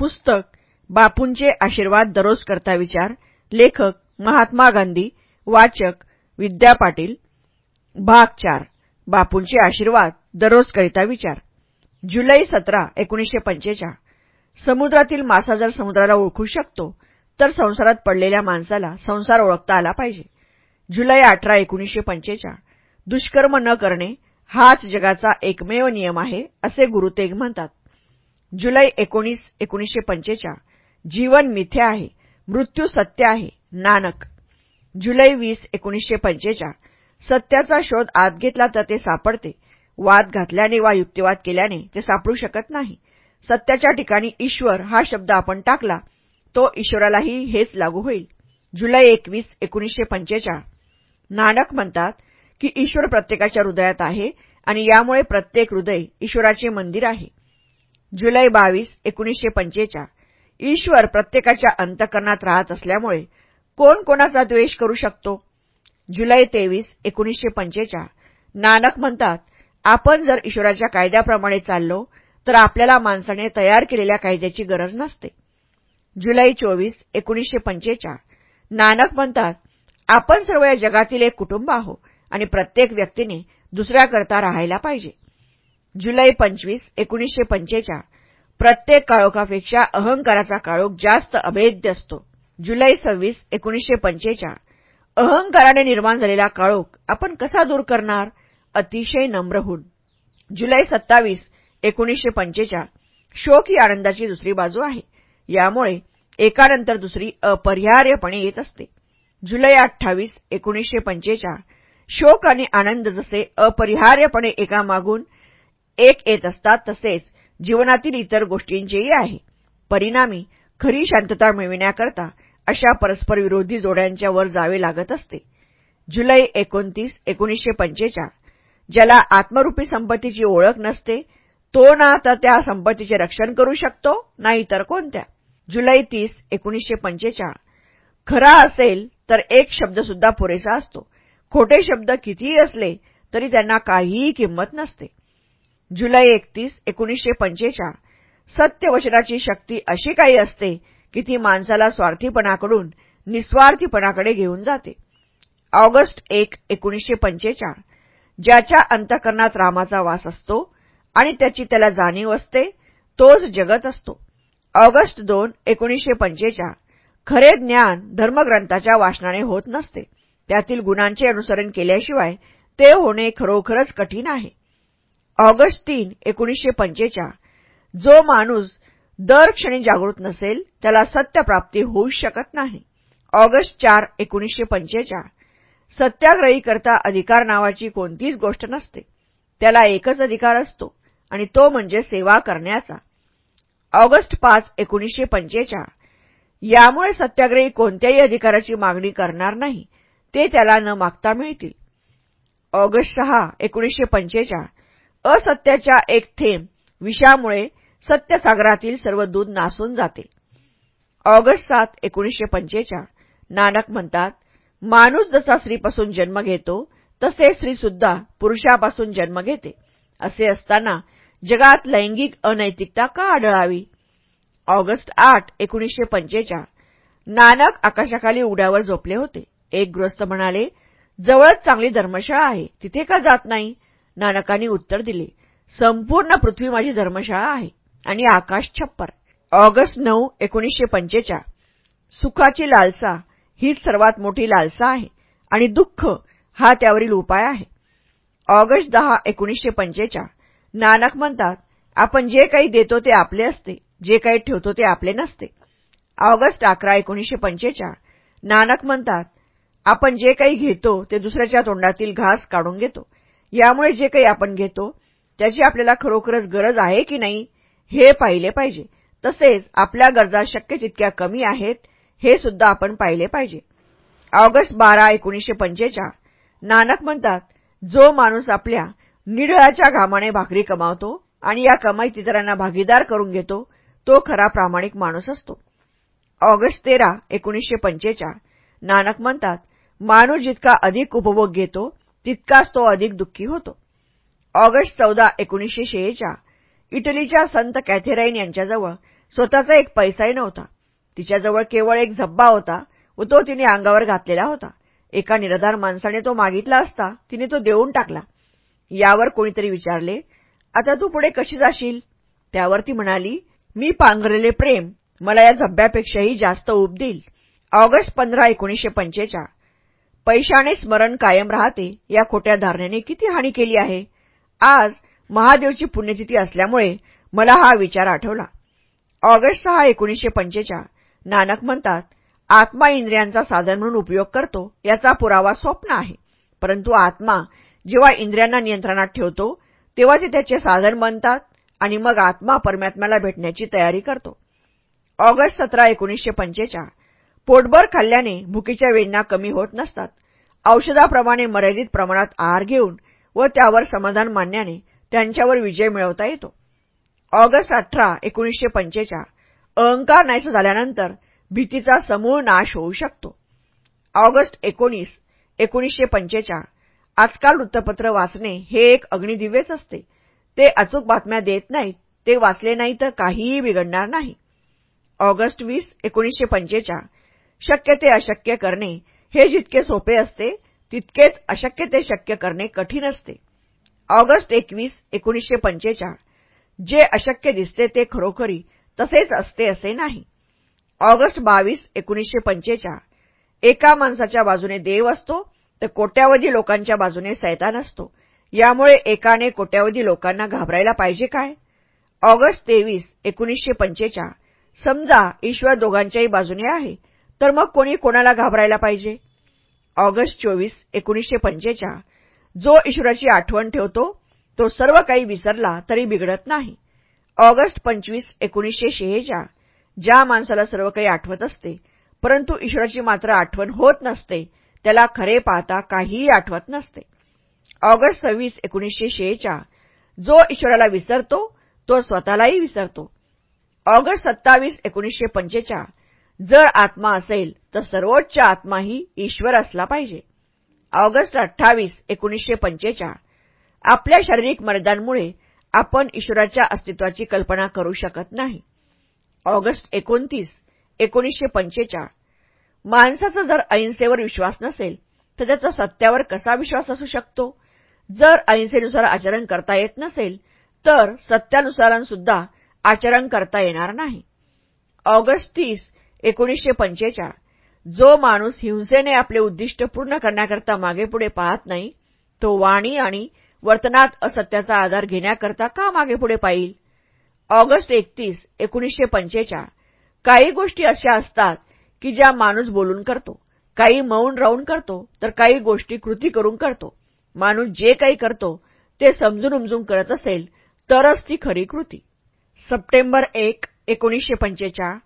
पुस्तक बापूंचे आशीर्वाद दररोज करता विचार लेखक महात्मा गांधी वाचक विद्या पाटील भाग चार बापूंचे आशीर्वाद दररोज करिता विचार. जुलै सतरा एकोणीसशे पंचेचाळ. समुद्रातील मासा जर समुद्राला ओळखू शकतो तर संसारात पडलेल्या माणसाला संसार ओळखता आला पाहिजे. जुलै अठरा एकोणीसशे पंचेचाळ. दुष्कर्म न करणे हाच जगाचा एकमेव नियम आहे असे गुरु तेग म्हणतात. जुलै एकोणीस एकोणीसशे पंचेचाळ. जीवन मिथ्या आहे मृत्यू सत्य आहे नानक. जुलै वीस एकोणीसशे पंचेचाळ. सत्याचा शोध आत घेतला तर ते सापडते. वाद घातल्याने वा युक्तिवाद केल्याने ते सापडू शकत नाही. सत्याच्या ठिकाणी ईश्वर हा शब्द आपण टाकला तो ईश्वरालाही हेच लागू होईल. जुलै एकवीस एकोणीसशे पंचेचाळ. नानक म्हणतात की ईश्वर प्रत्येकाच्या हृदयात आहे आणि यामुळे प्रत्येक हृदय ईश्वराचे मंदिर आहे. जुलै बावीस एकोणीसशे पंचेचाळ ईश्वर प्रत्येकाच्या अंतकरणात राहत असल्यामुळे कोण कोणाचा द्वेष करू शकतो? जुलै तेवीस एकोणीसशे पंचेचाळ नानक म्हणतात आपण जर ईश्वराच्या कायद्याप्रमाणे चाललो तर आपल्याला माणसाने तयार केलेल्या कायद्याची गरज नसते. जुलै चोवीस एकोणीसशे पंचेचाळ नानक म्हणतात आपण सर्व या जगातील एक कुटुंब आहो आणि प्रत्येक व्यक्तीने दुसऱ्याकरता राहायला पाहिजे. जुलै पंचवीस एकोणीसशे पंचेचाळ प्रत्येक काळोखापेक्षा अहंकाराचा काळोख जास्त अभेद्य असतो. जुलै सव्वीस एकोणीसशे पंचेचाळ. अहंकाराने निर्माण झालेला काळोख आपण कसा दूर करणार? अतिशय नम्र होऊन जुलै सत्तावीस एकोणीसशे पंचेचाळ. शोक ही आनंदाची दुसरी बाजू आहे. यामुळे एकानंतर दुसरी अपरिहार्यपणे येत असते. जुलै अठ्ठावीस एकोणीसशे पंचेचाळ. शोक आणि आनंद जसे अपरिहार्यपणे एकामागून एक येत असतात तसेच जीवनातील इतर गोष्टींचेही आहे. परिणामी खरी शांतता मिळविण्याकरता अशा परस्पर विरोधी जोड्यांच्या वर जावे लागत असते. जुलै एकोणतीस एकोणीसशे पंचेचाळ ज्याला आत्मरूपी संपत्तीची ओळख नसते तो ना तर त्या संपत्तीचे रक्षण करू शकतो नाही तर कोणत्या. जुलै तीस एकोणीसशे पंचेचाळ खरा असेल तर एक शब्दसुद्धा पुरेसा असतो. खोटे शब्द कितीही असले तरी त्यांना काहीही किंमत नसते. जुलै एकतीस एकोणीसशे पंचेचाळ सत्यवचनाची शक्ती अशी काही असते की ती माणसाला स्वार्थीपणाकडून निस्वार्थीपणाकडे घेऊन जाते. ऑगस्ट एक एकोणीसशे पंचेचाळ ज्याच्या अंतकरणात रामाचा वास असतो आणि त्याची त्याला जाणीव असते तोच जगत असतो. ऑगस्ट दोन एकोणीसशे पंचेचाळ खरे ज्ञान धर्मग्रंथाच्या वाचनाने होत नसते. त्यातील गुणांचे अनुसरण केल्याशिवाय ते होणे खरोखरच कठीण आहे. ऑगस्ट तीन एकोणीसशे पंचेचाळ जो माणूस दर क्षणी जागृत नसेल त्याला सत्यप्राप्ती होऊ शकत नाही. ऑगस्ट चार एकोणीसशे पंचेचाळ सत्याग्रही करता अधिकार नावाची कोणतीच गोष्ट नसते. त्याला एकच अधिकार असतो आणि तो म्हणजे सेवा करण्याचा. ऑगस्ट पाच एकोणीसशे पंचेचाळ यामुळे सत्याग्रही कोणत्याही अधिकाराची मागणी करणार नाही ते त्याला न मागता मिळतील. ऑगस्ट सहा एकोणीसशे पंचेचाळ असत्याच्या एक थेंब विषामुळे सत्यसागरातील सर्व दूध नासून जाते. ऑगस्ट सात एकोणीसशे पंचेचाळ. नानक म्हणतात माणूस जसा स्त्रीपासून जन्म घेतो तसे स्त्रीसुद्धा पुरुषापासून जन्म घेते. असे असताना जगात लैंगिक अनैतिकता का आढळावी? ऑगस्ट आठ एकोणीसशे पंचेचाळ. नानक आकाशाखाली उड्यावर झोपले होते. एक गृहस्थ म्हणाले जवळच चांगली धर्मशाळा आहे तिथे का जात नाही? नानकांनी उत्तर दिले संपूर्ण पृथ्वी माझी धर्मशाळा आहे आणि आकाश छप्पर. ऑगस्ट नऊ एकोणीसशे पंचेचाळ सुखाची लालसा हीच सर्वात मोठी लालसा आहे आणि दुःख हा त्यावरील उपाय आहे. ऑगस्ट दहा एकोणीसशे पंचेचा. नानक म्हणतात आपण जे काही देतो ते आपले असते जे काही ठेवतो ते आपले नसते. ऑगस्ट अकरा एकोणीसशे पंचेचाळ नानक म्हणतात आपण जे काही घेतो ते दुसऱ्याच्या तोंडातील घास काढून घेतो. यामुळे जे काही आपण घेतो त्याची आपल्याला खरोखरच गरज आहे की नाही हे पाहिले पाहिजे. तसेच आपल्या गरजा शक्य तितक्या कमी आहेत हे सुद्धा आपण पाहिले पाहिजे. ऑगस्ट बारा एकोणीसशे पंचेचाळ नानक म्हणतात जो माणूस आपल्या निडळाच्या घामाने भाकरी कमावतो आणि या कमाईत इतरांना भागीदार करून घेतो तो खरा प्रामाणिक माणूस असतो. ऑगस्ट तेरा एकोणीसशे पंचेचाळ नानक म्हणतात माणूस जितका अधिक उपभोग घेतो तितकाच तो अधिक दुःखी होतो. ऑगस्ट चौदा एकोणीसशे शेहेचाळ इटलीच्या संत कॅथेराईन यांच्याजवळ स्वतःचा एक पैसाही नव्हता. तिच्याजवळ केवळ एक झब्बा होता व तो तिने अंगावर घातलेला होता. एका निराधार माणसाने तो मागितला असता तिने तो देऊन टाकला. यावर कोणीतरी विचारले आता तू पुढे कशी जाशील? त्यावर ती म्हणाली मी पांघरलेले प्रेम मला या झब्ब्यापेक्षाही जास्त ऊब देईल. ऑगस्ट पंधरा एकोणीसशे पंचेचाळ पैशाने स्मरण कायम राहते या खोट्या धारणेने किती हानी केली आहे? आज महादेवची पुण्यतिथी असल्यामुळे मला हा विचार आठवला. ऑगस्ट सहा एकोणीसशे पंचेचाळ नानक म्हणतात आत्मा इंद्रियांचा साधन म्हणून उपयोग करतो याचा पुरावा स्वप्न आहे. परंतु आत्मा जेव्हा इंद्रियांना नियंत्रणात ठेवतो तेव्हा ते त्याचे साधन बनतात आणि मग आत्मा परमात्म्याला भेटण्याची तयारी करतो. ऑगस्ट सतरा एकोणीसशे पंचेचाळ पोटभर खाल्ल्याने भुकीच्या वेदना कमी होत नसतात. औषधाप्रमाणे मर्यादित प्रमाणात आहार घेऊन व त्यावर समाधान मानण्याने त्यांच्यावर विजय मिळवता येतो. ऑगस्ट अठरा एकोणीसशे पंचेचाळ अहंकार नाहीसा झाल्यानंतर भीतीचा समूळ नाश होऊ शकतो. ऑगस्ट एकोणीस एकोणीसशे पंचेचाळ आजकाल वृत्तपत्र वाचणे हे एक अग्निदिव्यच असते. ते अचूक बातम्या देत नाहीत ते वाचले नाही तर काहीही बिघडणार नाही. ऑगस्ट वीस एकोणीसशे पंचेचाळ शक्य ते अशक्य करणे. हे जितके सोपे असते तितकेच अशक्य ते शक्य करणे कठीण असते. ऑगस्ट एकवीस एकोणीसशे पंचेचाळ. जे अशक्य दिसते ते खरोखरी तसेच असते असे नाही. ऑगस्ट बावीस एकोणीसशे पंचेचाळ. एका माणसाच्या बाजूने देव असतो तर कोट्यावधी लोकांच्या बाजूने सैतान असतो. यामुळे एकाने कोट्यावधी लोकांना घाबरायला पाहिजे काय? ऑगस्ट तेवीस एकोणीसशे पंचेचाळ. समजा ईश्वर दोघांच्याही बाजूने आहे तर मग कोणी कोणाला घाबरायला पाहिजे? ऑगस्ट चोवीस एकोणीसशे पंचेचा जो ईश्वराची आठवण ठेवतो तो सर्व काही विसरला तरी बिघडत नाही. ऑगस्ट पंचवीस एकोणीसशे शेहेच्या ज्या माणसाला सर्व काही आठवत असते परंतु ईश्वराची मात्र आठवण होत नसते त्याला खरे पाहता काहीही आठवत नसते. ऑगस्ट सव्वीस एकोणीसशे शेहेचाळ जो ईश्वराला विसरतो तो स्वतःलाही विसरतो. ऑगस्ट सत्तावीस एकोणीसशे पंचेचाळ जर आत्मा असेल तर सर्वोच्च आत्माही ईश्वर असला पाहिजे. ऑगस्ट अठ्ठावीस एकोणीसशे पंचेचाळ. आपल्या शारीरिक मर्दांमुळे आपण ईश्वराच्या अस्तित्वाची कल्पना करू शकत नाही. ऑगस्ट एकोणतीस एकोणीसशे पंचेचाळ. माणसाचा जर अहिंसेवर विश्वास नसेल तर त्याचा सत्यावर कसा विश्वास असू शकतो? जर अहिंसेनुसार आचरण करता येत नसेल तर सत्यानुसारांसुद्धा आचरण करता येणार नाही. ऑगस्ट तीस एकोणीसशे पंचेचाळ. जो माणूस हिंसेने आपले उद्दिष्ट पूर्ण करण्याकरता मागेपुढे पाहत नाही तो वाणी आणि वर्तनात असत्याचा आधार घेण्याकरता का मागेपुढे पाहिल? ऑगस्ट एकतीस एकोणीसशे पंचेचाळ. काही गोष्टी अशा असतात की ज्या माणूस बोलून करतो. काही मौन राहून करतो तर काही गोष्टी कृती करून करतो. माणूस जे काही करतो ते समजून उमजून करत असेल तरच ती खरी कृती. सप्टेंबर एक एकोणीसशे पंचेचाळ.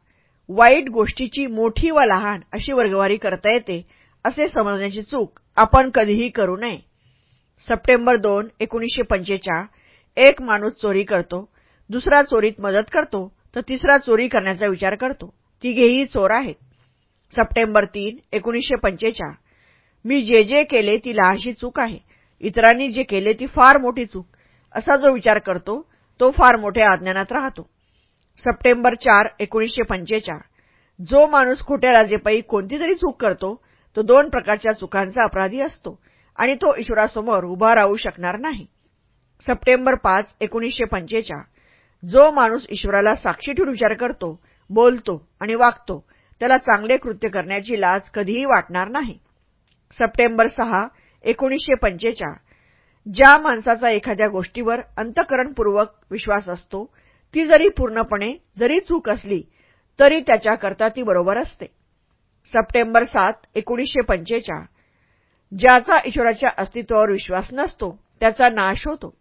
वाईट गोष्टीची मोठी व लहान अशी वर्गवारी करता येते असे समजण्याची चूक आपण कधीही करू नये. सप्टेंबर दोन एकोणीसशे पंचेचाळ एक माणूस चोरी करतो दुसरा चोरीत मदत करतो तर तिसरा चोरी करण्याचा विचार करतो. तिघेही चोर आहेत. सप्टेंबर तीन एकोणीसशे पंचेचाळ मी जे जे केले ती लहानशी चूक आहे इतरांनी जे केले ती फार मोठी चूक असा जो विचार करतो तो फार मोठ्या अज्ञानात राहतो. सप्टेंबर चार एकोणीसशे पंचेचाळ. जो माणूस खोट्या लाजेपायी कोणती तरी चूक करतो तो दोन प्रकारच्या चुकांचा अपराधी असतो आणि तो ईश्वरासमोर उभा राहू शकणार नाही. सप्टेंबर पाच एकोणीसशे पंचेचाळ. जो माणूस ईश्वराला साक्षी ठेवून विचार करतो बोलतो आणि वागतो त्याला चांगले कृत्य करण्याची लाज कधीही वाटणार नाही. सप्टेंबर सहा एकोणीसशे पंचेचाळ. ज्या माणसाचा एखाद्या गोष्टीवर अंतकरणपूर्वक विश्वास असतो ती जरी पूर्णपणे जरी चूक असली तरी त्याच्याकरता ती बरोबर असते. सप्टेंबर सात एकोणीसशे पंचेचाळ. ज्याचा ईश्वराच्या अस्तित्वावर विश्वास नसतो त्याचा नाश होतो.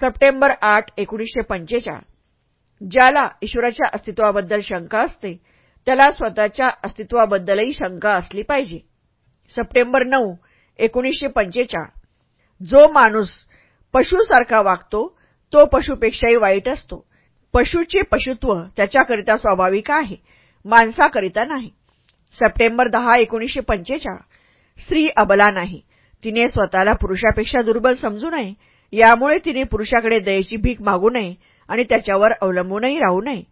सप्टेंबर आठ एकोणीसशे पंचेचाळ. ज्याला ईश्वराच्या अस्तित्वाबद्दल शंका असते त्याला स्वतःच्या अस्तित्वाबद्दलही शंका असली पाहिजे. सप्टेंबर नऊ एकोणीसशे पंचेचाळ. जो माणूस पशुसारखा वागतो तो पशुपेक्षाही वाईट असतो. पशुचे पशुत्व त्याच्याकरिता स्वाभाविक आहे माणसाकरिता नाही. सप्टेंबर दहा एकोणीसशे पंचेचाळ. स्त्री अबला नाही. तिने स्वतःला पुरुषापेक्षा दुर्बल समजू नये. यामुळे तिने पुरुषाकडे दयेची भीक मागू नये आणि त्याच्यावर अवलंबूनही राहू नये.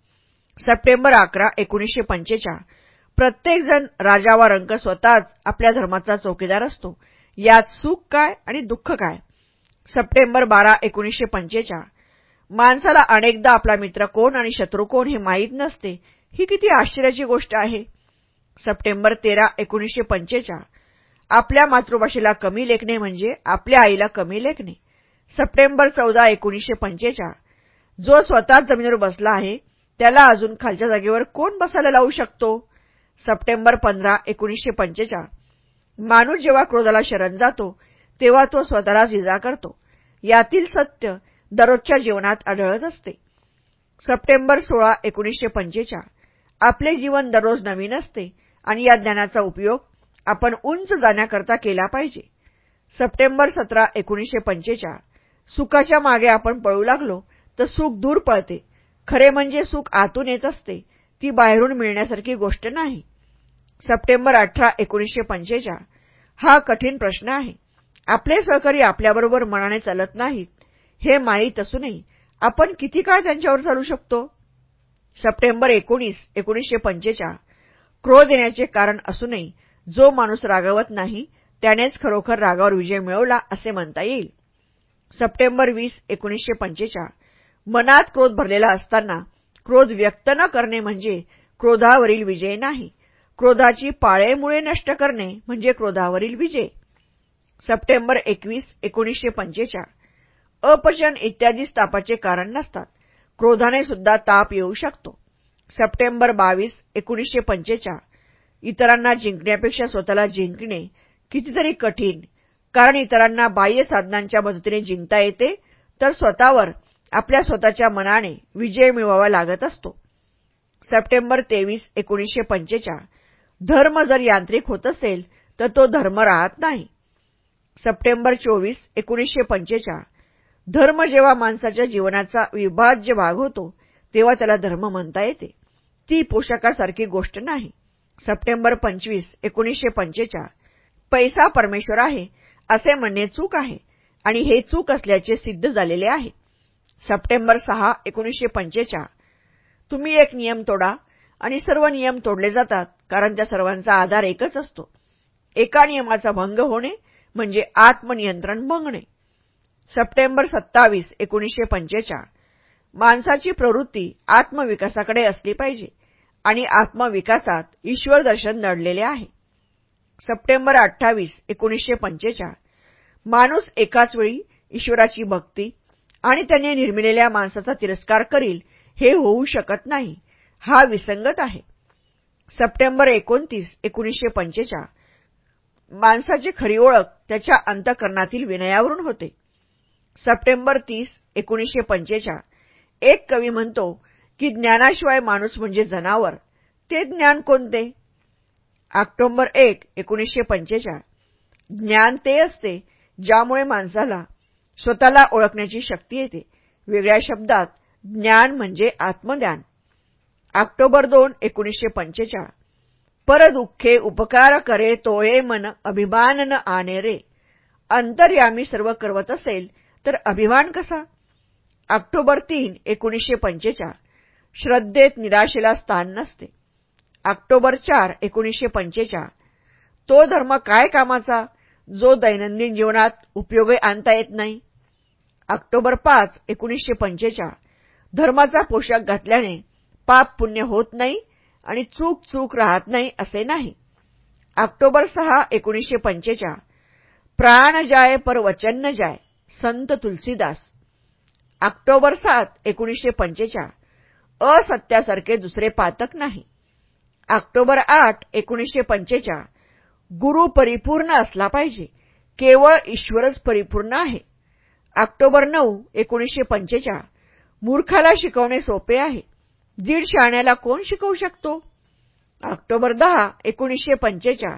सप्टेंबर अकरा एकोणीसशे पंचेचाळ. प्रत्येकजण राजा वा रंक स्वतःच आपल्या धर्माचा चौकीदार असतो. यात सुख काय आणि दुःख काय? सप्टेंबर बारा एकोणीसशे पंचेचाळ. माणसाला अनेकदा आपला मित्र कोण आणि शत्रू कोण हे माहीत नसते. ही किती आश्चर्याची गोष्ट आहे. सप्टेंबर तेरा एकोणीसशे पंचेचाळ. आपल्या मातृभाषेला कमी लेखणे म्हणजे आपल्या आईला कमी लेखणे. सप्टेंबर चौदा एकोणीसशे पंचेचाळ. जो स्वतःच जमिनीवर बसला आहे त्याला अजून खालच्या जागेवर कोण बसायला लावू शकतो? सप्टेंबर पंधरा एकोणीसशे पंचेचाळ. माणूस जेव्हा क्रोधाला शरण जातो तेव्हा तो स्वतःलाच इजा करतो. यातील सत्य दररोजच्या जीवनात आढळत असते. सप्टेंबर सोळा एकोणीसशे पंचेचाळ. आपले जीवन दररोज नवीन असते आणि या ज्ञानाचा उपयोग आपण उंच जाण्याकरता केला पाहिजे. सप्टेंबर सतरा एकोणीसशे पंचेचाळ. सुखाच्या मागे आपण पळू लागलो तर सुख दूर पळते. खरे म्हणजे सुख आतून येत असते. ती बाहेरून मिळण्यासारखी गोष्ट नाही. सप्टेंबर अठरा एकोणीसशे पंचेचाळ. हा कठीण प्रश्न आहे. आपले सहकारी आपल्याबरोबर मनाने चालत नाहीत. हे माहीत असूनही आपण किती काळ त्यांच्यावर चालू शकतो? सप्टेंबर एकोणीस एकोणीसशे पंचेचाळ. क्रोध येण्याचे कारण असूनही जो माणूस रागवत नाही त्यानेच खरोखर रागावर विजय मिळवला असे म्हणता येईल. सप्टेंबर वीस एकोणीसशे पंचेचाळ. मनात क्रोध भरलेला असताना क्रोध व्यक्त न करणे म्हणजे क्रोधावरील विजय नाही. क्रोधाची पाळेमुळे नष्ट करणे म्हणजे क्रोधावरील विजय. सप्टेंबर एकवीस एकोणीसशे पंचेचाळ. अपचन इत्यादी तापाचे कारण नसतात. क्रोधाने सुद्धा ताप येऊ शकतो. सप्टेंबर बावीस एकोणीसशे पंचेचाळ. इतरांना जिंकण्यापेक्षा स्वतःला जिंकणे कितीतरी कठीण. कारण इतरांना बाह्य साधनांच्या मदतीने जिंकता येते तर स्वतःवर आपल्या स्वतःच्या मनाने विजय मिळवावा लागत असतो. सप्टेंबर तेवीस एकोणीसशे पंचेचाळ. धर्म जर यांत्रिक होत असेल तर तो धर्म राहत नाही. सप्टेंबर चोवीस एकोणीसशे पंचेचाळ. धर्म जेव्हा माणसाच्या जीवनाचा विभाज्य भाग होतो तेव्हा त्याला धर्म म्हणता येते. ती पोशाखासारखी गोष्ट नाही. सप्टेंबर पंचवीस एकोणीसशे पंचेचाळ पैसा परमेश्वर आहे असे म्हणणे चूक आहे आणि हे चूक असल्याचे सिद्ध झालेले आहे. सप्टेंबर सहा एकोणीसशे पंचेचाळ तुम्ही एक नियम तोडा आणि सर्व नियम तोडले जातात कारण त्या सर्वांचा आधार एकच असतो. एका नियमाचा भंग होणे म्हणजे आत्मनियंत्रण भंगणे. सप्टेंबर सत्तावीस एकोणीसशे पंचेचाळ. माणसाची प्रवृत्ती आत्मविकासाकडे असली पाहिजे आणि आत्मविकासात ईश्वर दर्शन नडलेले आहे. सप्टेंबर अठ्ठावीस एकोणीसशे पंचेचाळ. माणूस एकाच वेळी ईश्वराची भक्ती आणि त्याने निर्मिलेल्या माणसाचा तिरस्कार करील हे होऊ शकत नाही हा विसंगत आहे. सप्टेंबर एकोणतीस एकोणीसशे पंचेचाळ. माणसाची खरी ओळख त्याच्या अंतकरणातील विनयावरून होते. सप्टेंबर तीस एकोणीसशे पंचेचाळ एक कवी म्हणतो की ज्ञानाशिवाय माणूस म्हणजे जनावर. ते ज्ञान कोणते? ऑक्टोबर एक एकोणीसशे पंचेचाळ ज्ञान ते असते ज्यामुळे माणसाला स्वतःला ओळखण्याची शक्ती येते. वेगळ्या शब्दात ज्ञान म्हणजे आत्मज्ञान. ऑक्टोबर दोन एकोणीसशे पंचेचाळ परदुःखे उपकार करे तोळे मन अभिमान न आणे रे. अंतर्यामी सर्व करवत असेल तर अभिमान कसा? ऑक्टोबर तीन एकोणीसशे पंचेचाळ श्रद्धेत निराशेला स्थान नसते. ऑक्टोबर चार एकोणीसशे पंचेचाळ तो धर्म काय कामाचा? जो दैनंदिन जीवनात उपयोगी आणता येत नाही. ऑक्टोबर पाच एकोणीसशे पंचेचाळ धर्माचा पोशाख घातल्याने पाप पुण्य होत नाही आणि चूक चूक राहत नाही असे नाही. ऑक्टोबर सहा एकोणीसशे पंचेचाळ प्राण जाय पर वचन न जाय. संत तुलसीदास. ऑक्टोबर सात एकोणीसशे पंचेचाळ. असत्यासारखे दुसरे पातक नाही. ऑक्टोबर आठ एकोणीसशे पंचेचाळ. गुरु परिपूर्ण असला पाहिजे. केवळ ईश्वरच परिपूर्ण आहे. ऑक्टोबर नऊ एकोणीसशे पंचेचाळ. मूर्खाला शिकवणे सोपे आहे. दीड शाण्याला कोण शिकवू शकतो? ऑक्टोबर दहा एकोणीसशे पंचेचाळ.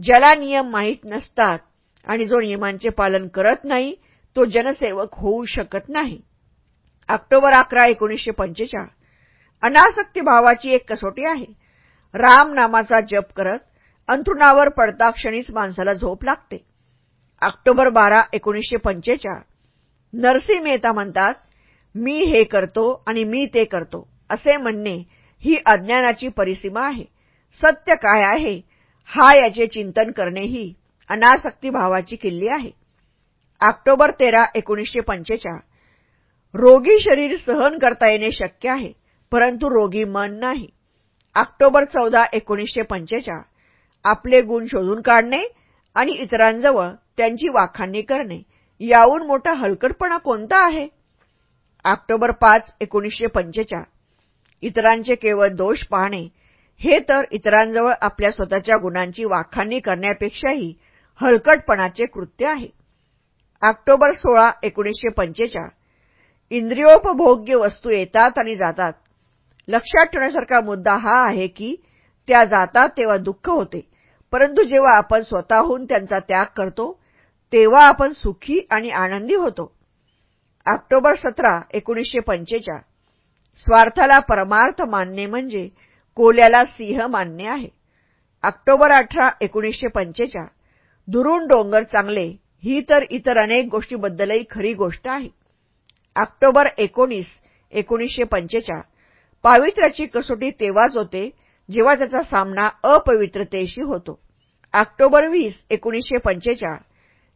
ज्याला नियम माहीत नसतात आणि जो नियमांचे पालन करत नाही तो जनसेवक होऊ शकत नाही. ऑक्टोबर अकरा एकोणीसशे पंचेचाळ. अनासक्ती भावाची एक कसोटी आहे. राम नामाचा जप करत अंथरुणावर पडता क्षणीच माणसाला झोप लागते. ऑक्टोबर बारा एकोणीसशे पंचेचाळ. नरसिंह मेहता म्हणतात मी हे करतो आणि मी ते करतो. असे म्हणणे ही अज्ञानाची परिसीमा आहे. सत्य काय आहे? हा याचे चिंतन करणे ही अनासक्ती भावाची किल्ली आहे. ऑक्टोबर तेरा एकोणीसशे पंचेचाळ रोगी शरीर सहन करता येणे शक्य आहे परंतु रोगी मन नाही. ऑक्टोबर चौदा एकोणीसशे पंचेचाळ आपले गुण शोधून काढणे आणि इतरांजवळ त्यांची वाखाणणी करणे याहून मोठा हलकटपणा कोणता आहे? ऑक्टोबर पाच एकोणीसशे पंचेचाळ इतरांचे केवळ दोष पाहणे हे तर इतरांजवळ आपल्या स्वतःच्या गुणांची वाखाणणी करण्यापेक्षाही हलकटपणाचे कृत्य आहे. ऑक्टोबर सोळा एकोणीसशे पंचेचाळ. इंद्रियोपभोग्य वस्तू येतात आणि जातात. लक्षात ठेवण्यासारखा मुद्दा हा आहे की त्या जातात तेव्हा दुःख होते. परंतु जेव्हा आपण स्वतःहून त्यांचा त्याग करतो तेव्हा आपण सुखी आणि आनंदी होतो. ऑक्टोबर सतरा एकोणीसशे पंचेचाळ. स्वार्थाला परमार्थ मानणे म्हणजे कोल्याला सिंह मानणे आहे. ऑक्टोबर अठरा एकोणीसशे पंचेचाळ. दुरून डोंगर चांगले ही तर इतर अनेक गोष्टीबद्दलही खरी गोष्ट आहे. ऑक्टोबर एकोणीस एकोणीसशे पंचेचाळ. पावित्र्याची कसोटी तेव्हाच होते जेव्हा त्याचा सामना अपवित्रतेशी होतो. ऑक्टोबर वीस एकोणीसशे पंचेचाळ.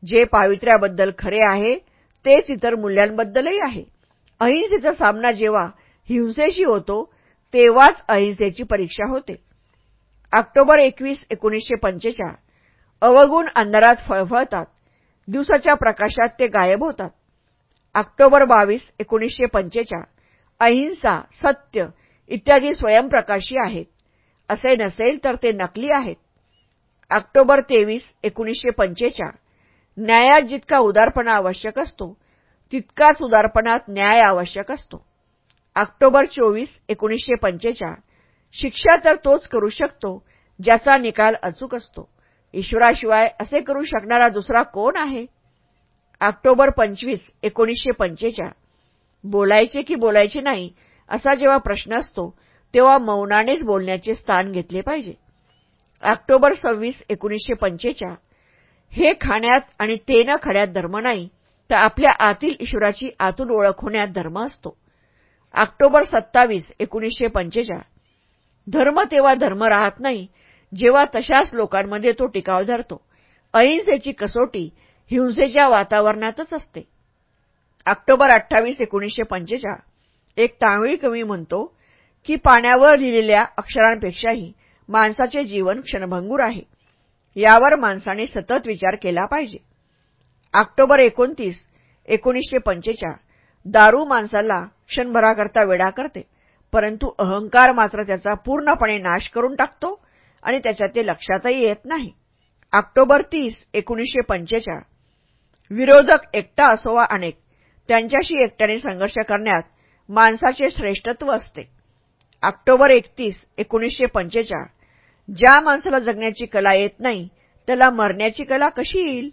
जे पावित्र्याबद्दल खरे आहे तेच इतर मूल्यांबद्दलही आहे. अहिंसेचा सामना जेव्हा हिंसेशी होतो तेव्हाच अहिंसेची परीक्षा होते. ऑक्टोबर एकवीस एकोणीसशे पंचेचाळ. अवगुण अंधारात फळफळतात. दिवसाच्या प्रकाशात ते गायब होतात. ऑक्टोबर बावीस एकोणीसशे पंचेचाळ. अहिंसा सत्य इत्यादी स्वयंप्रकाशी आहेत. असे नसेल तर ते नकली आहेत. ऑक्टोबर तेवीस एकोणीसशे पंचेचाळ. न्यायात जितका उदारपणा आवश्यक असतो तितकाच उदारपणात न्याय आवश्यक असतो. ऑक्टोबर चोवीस एकोणीसशे पंचेचाळ. शिक्षा तर तोच करू शकतो ज्याचा निकाल अचूक असतो. ईश्वराशिवाय असे करू शकणारा दुसरा कोण आहे? ऑक्टोबर पंचवीस एकोणीसशे पंचेचा बोलायचे की बोलायचे नाही असा जेव्हा प्रश्न असतो तेव्हा मौनानेच बोलण्याचे स्थान घेतले पाहिजे. ऑक्टोबर सव्वीस एकोणीसशे पंचेचाळ हे खाण्यात आणि ते न खाण्यात धर्म नाही तर आपल्या आतील ईश्वराची आतून ओळख होण्यात धर्म असतो. ऑक्टोबर सत्तावीस एकोणीसशे पंचेचाळ धर्म तेव्हा धर्म राहत नाही जेव्हा तशाच लोकांमध्ये तो टिकाव धरतो. अहिंसेची कसोटी हिंसेच्या वातावरणातच असते. ऑक्टोबर अठ्ठावीस एकोणीसशे पंचेचाळ एक तांबळी कवी म्हणतो की पाण्यावर लिहिलेल्या अक्षरांपेक्षाही माणसाचे जीवन क्षणभंगूर आहे. यावर माणसाने सतत विचार केला पाहिजे. ऑक्टोबर एकोणतीस एकोणीसशे पंचेचाळ दारू माणसाला क्षणभराकरता वेडा करते परंतु अहंकार मात्र त्याचा पूर्णपणे नाश करून टाकतो आणि त्याच्या ते लक्षातही येत नाही. ऑक्टोबर तीस एकोणीसशे पंचेचाळ. विरोधक एकटा असो वा अनेक त्यांच्याशी एकट्याने संघर्ष करण्यात माणसाचे श्रेष्ठत्व असते. ऑक्टोबर एकतीस एकोणीसशे पंचेचाळ. ज्या माणसाला जगण्याची कला येत नाही त्याला मरण्याची कला कशी येईल?